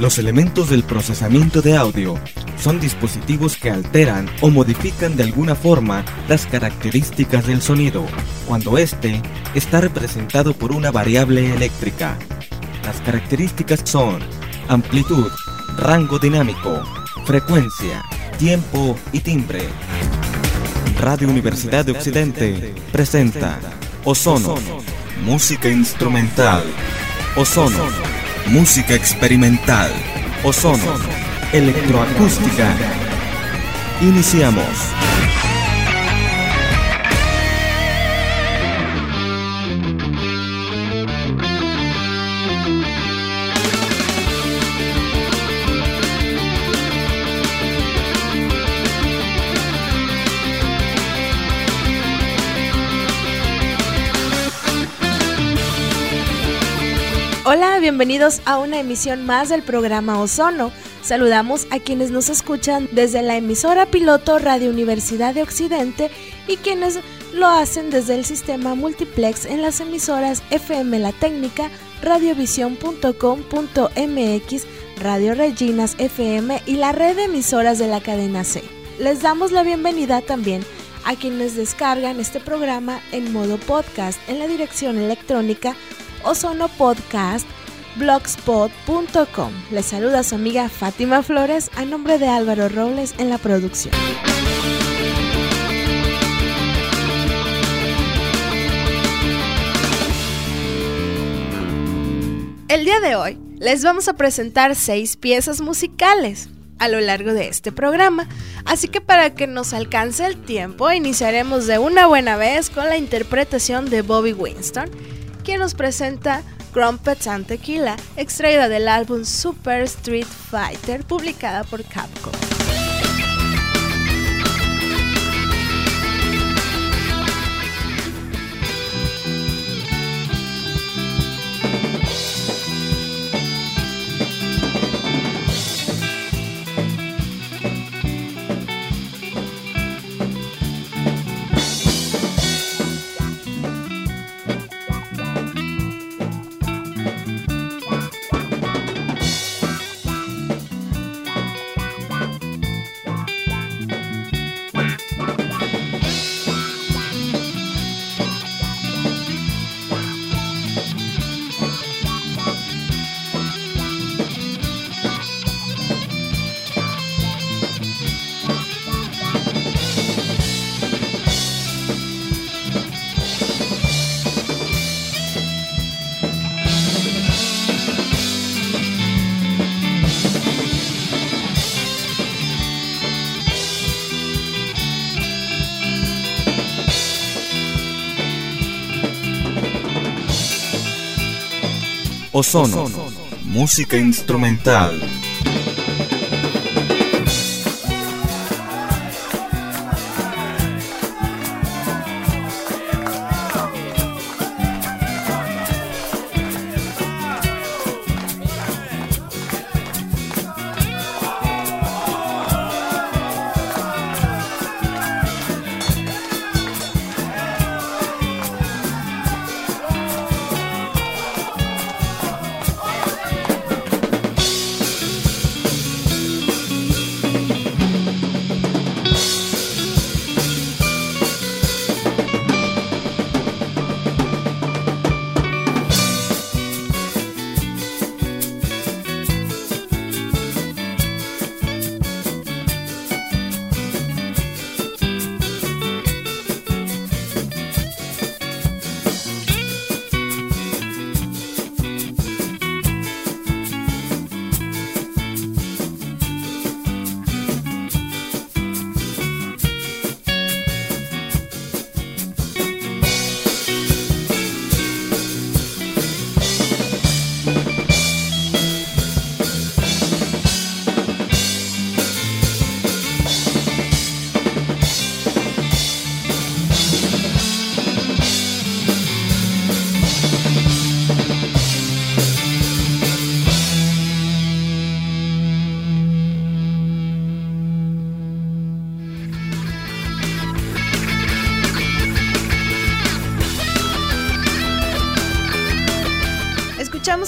Los elementos del procesamiento de audio son dispositivos que alteran o modifican de alguna forma las características del sonido, cuando éste está representado por una variable eléctrica. Las características son amplitud, rango dinámico, frecuencia, tiempo y timbre. Radio Universidad de Occidente presenta Ozono, música instrumental. Ozono, música experimental. Ozono, electroacústica. Iniciamos. Hola, bienvenidos a una emisión más del programa Ozono. Saludamos a quienes nos escuchan desde la emisora piloto Radio Universidad de Occidente y quienes lo hacen desde el sistema multiplex en las emisoras FM La Técnica, radiovisión.com.mx, Radio Reginas FM y la red de emisoras de la cadena C. Les damos la bienvenida también a quienes descargan este programa en modo podcast en la dirección electrónica ozonopodcast.blogspot.com. Les saluda su amiga Fátima Flores a nombre de Álvaro Robles en la producción. El día de hoy les vamos a presentar seis piezas musicales a lo largo de este programa, así que para que nos alcance el tiempo iniciaremos de una buena vez con la interpretación de Bobby Winston quien nos presenta Crumpets and Tequila, extraída del álbum Super Street Fighter, publicada por Capcom. Ozono, música instrumental.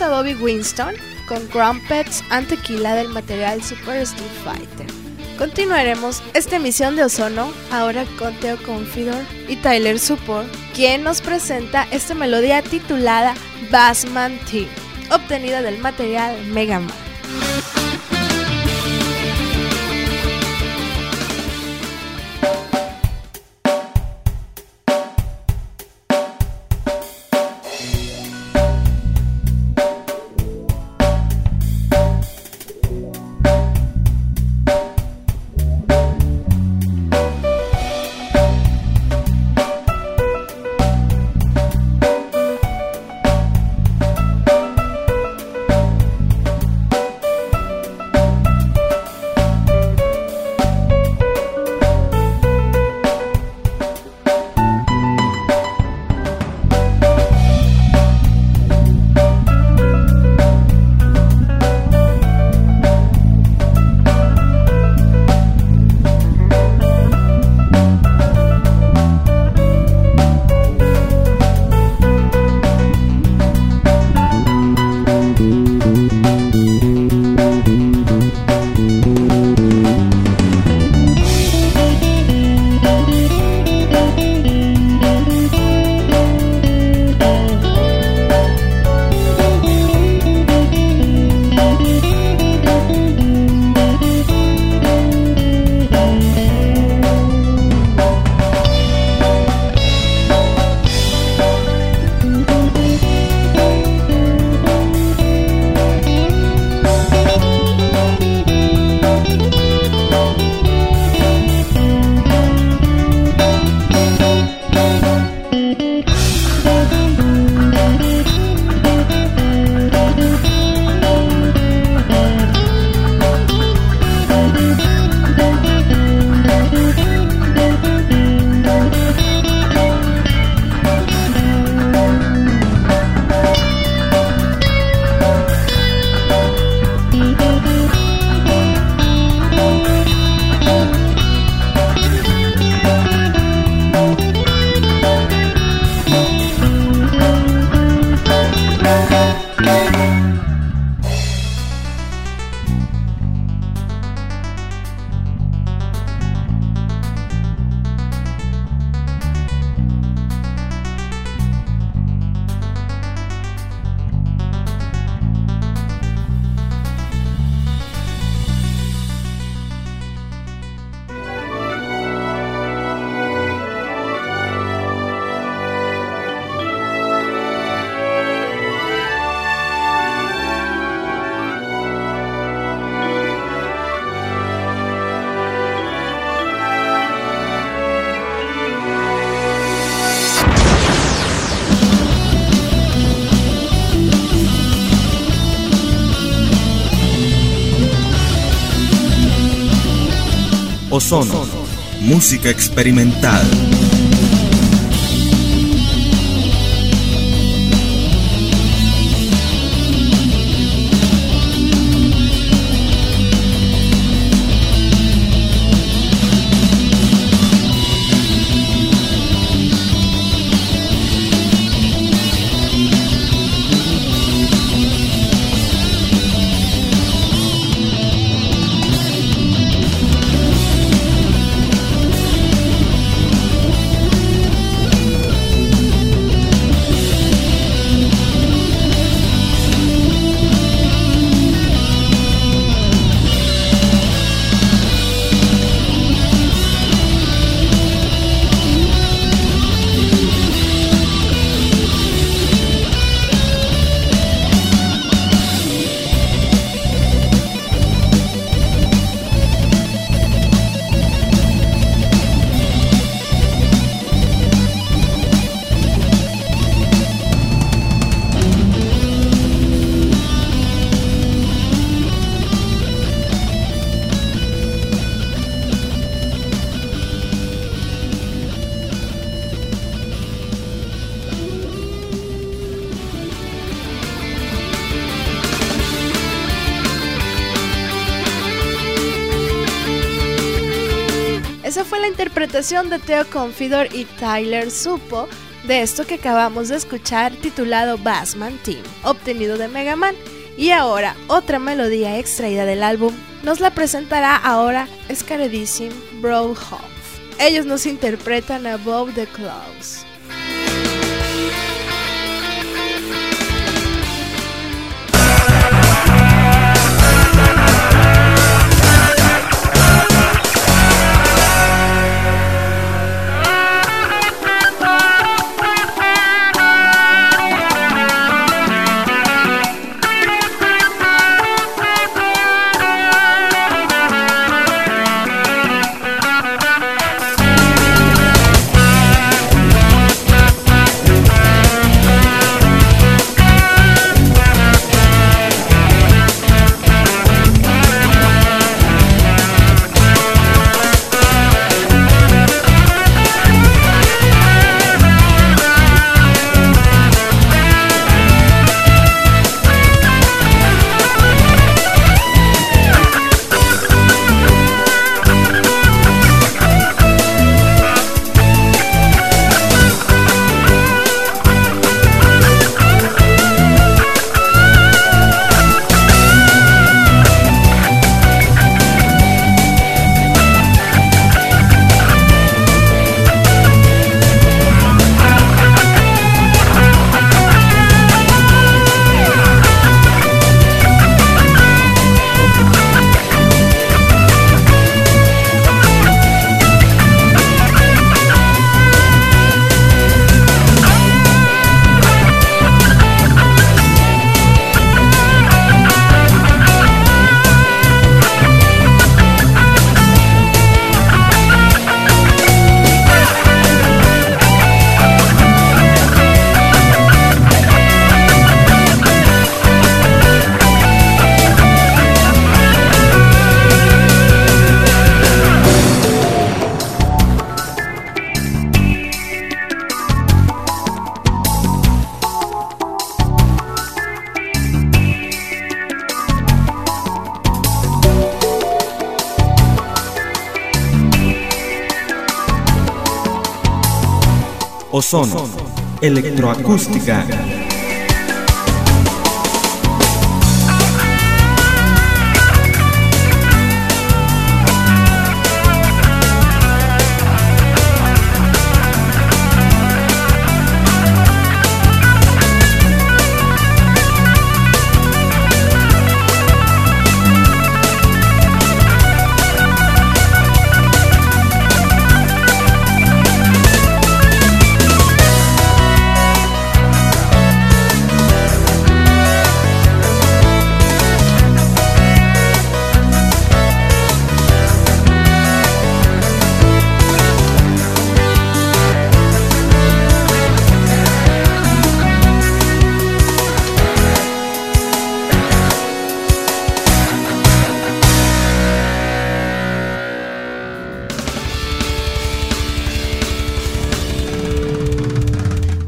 A Bobby Winston con Grumpets and Tequila del material Super Street Fighter. Continuaremos esta emisión de Ozono ahora con Theo Confidor y Tyler Support, quien nos presenta esta melodía titulada Bassman Team, obtenida del material Mega Man. Ozono, música experimental. Esa fue la interpretación de Theo Confidor y Tyler Supo de esto que acabamos de escuchar titulado Bassman Team, obtenido de Mega Man. Y ahora, otra melodía extraída del álbum nos la presentará ahora Scaredissim Broadhoff. Ellos nos interpretan Above the Clouds. Electroacústica.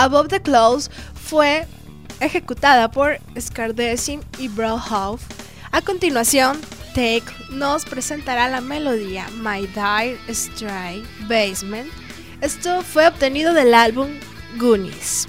Above the Clouds fue ejecutada por Scardesim y Brohoff. A continuación, Take nos presentará la melodía My Dire Stray Basement. Esto fue obtenido del álbum Goonies.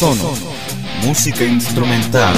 Ozono, música instrumental.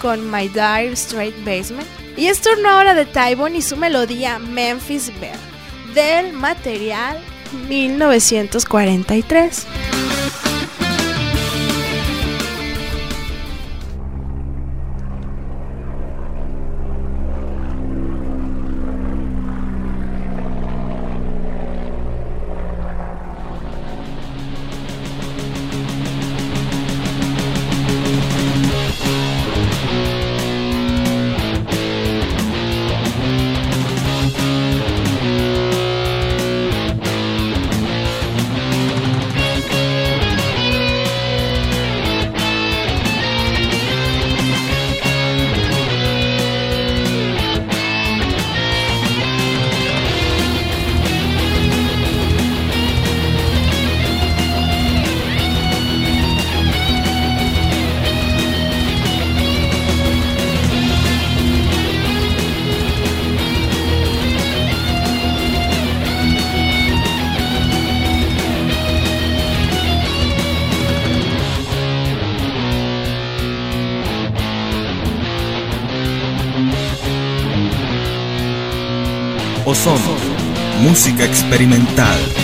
Con My Dire Straight Basement. Y es turno ahora de Tybone y su melodía Memphis Bear del material 1943. Ozono, música experimental.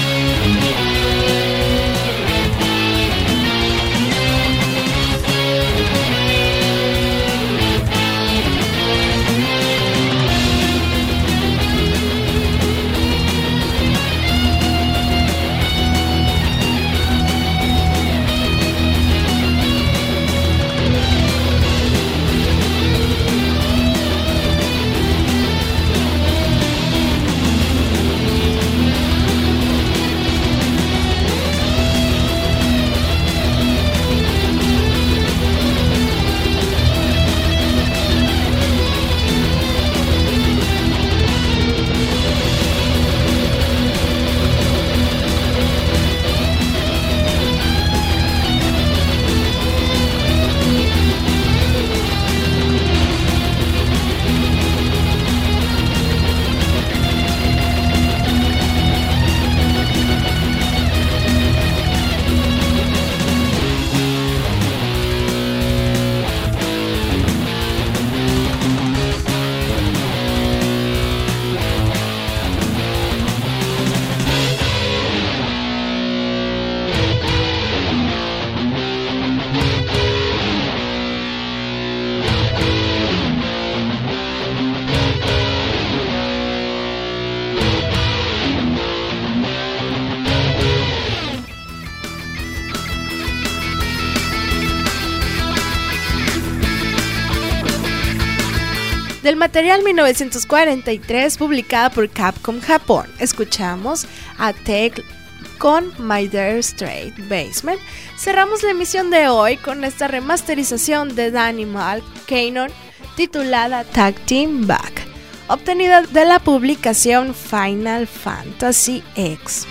Del material 1943 publicada por Capcom Japón, escuchamos a Take con My Dear Straight Basement. Cerramos la emisión de hoy con esta remasterización de Danimal Canon titulada Tag Team Back, obtenida de la publicación Final Fantasy X.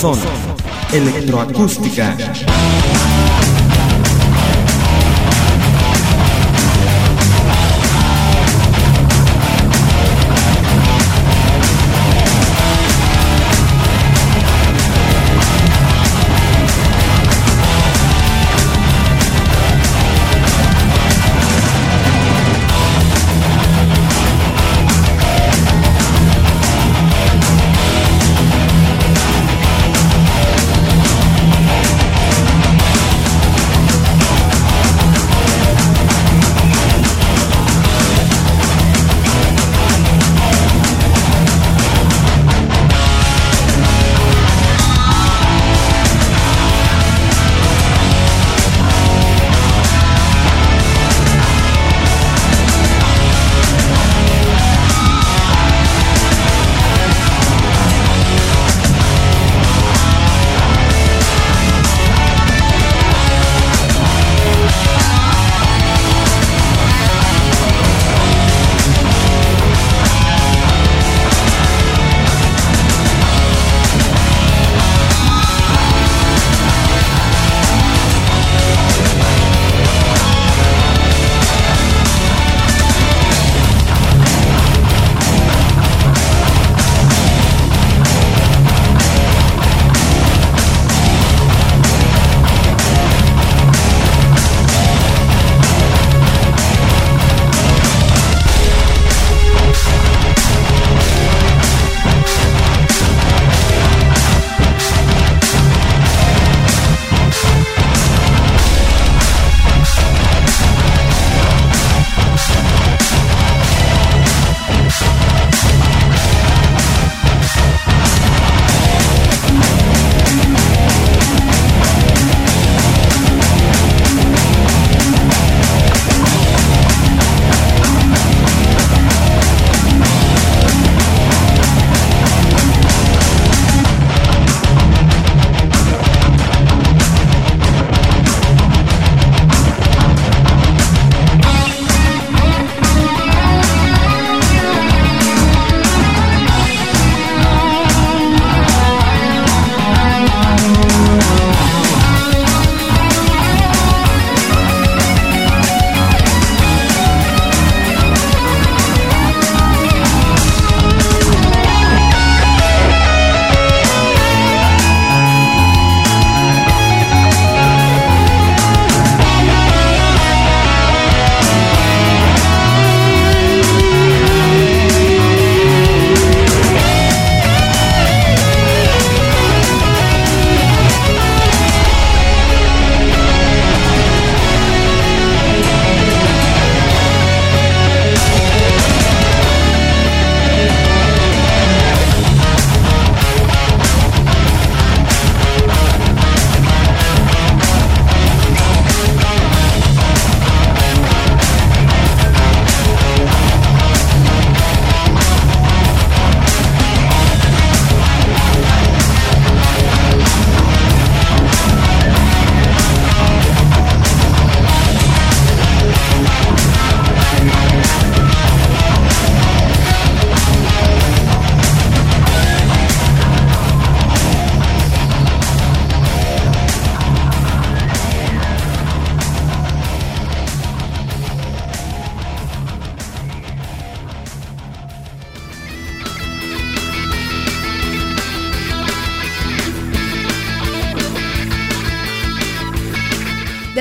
Son Electroacústica.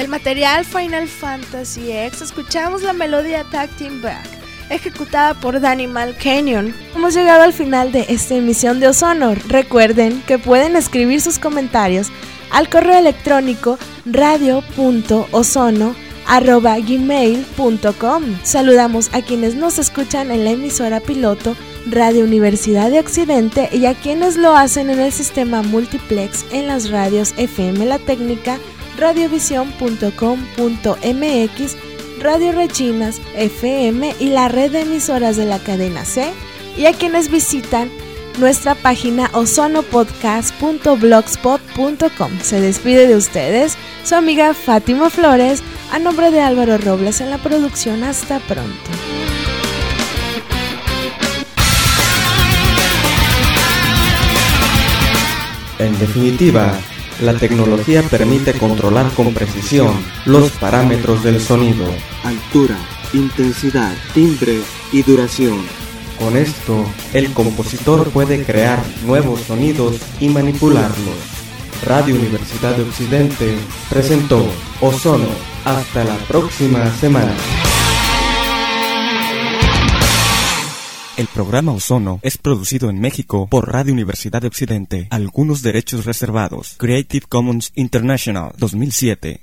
Material Final Fantasy X escuchamos la melodía Tag Team Back, ejecutada por Danimal Canyon. Hemos llegado al final de esta emisión de Ozono. Recuerden que pueden escribir sus comentarios al correo electrónico radio.ozono.gmail.com. Saludamos a quienes nos escuchan en la emisora piloto Radio Universidad de Occidente y a quienes lo hacen en el sistema multiplex en las radios FM La Técnica, radiovisión.com.mx, Radio Rechinas, FM y la red de emisoras de la cadena C, y a quienes visitan nuestra página ozonopodcast.blogspot.com. Se despide de ustedes su amiga Fátima Flores, a nombre de Álvaro Robles en la producción. Hasta pronto. En definitiva, la tecnología permite controlar con precisión los parámetros del sonido, altura, intensidad, timbre y duración. Con esto, el compositor puede crear nuevos sonidos y manipularlos. Radio Universidad de Occidente presentó Ozono. Hasta la próxima semana. El programa Ozono es producido en México por Radio Universidad de Occidente. Algunos derechos reservados. Creative Commons International 2007.